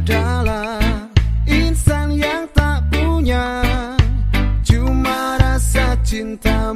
adalah insan yang tak punya. Cuma rasa cinta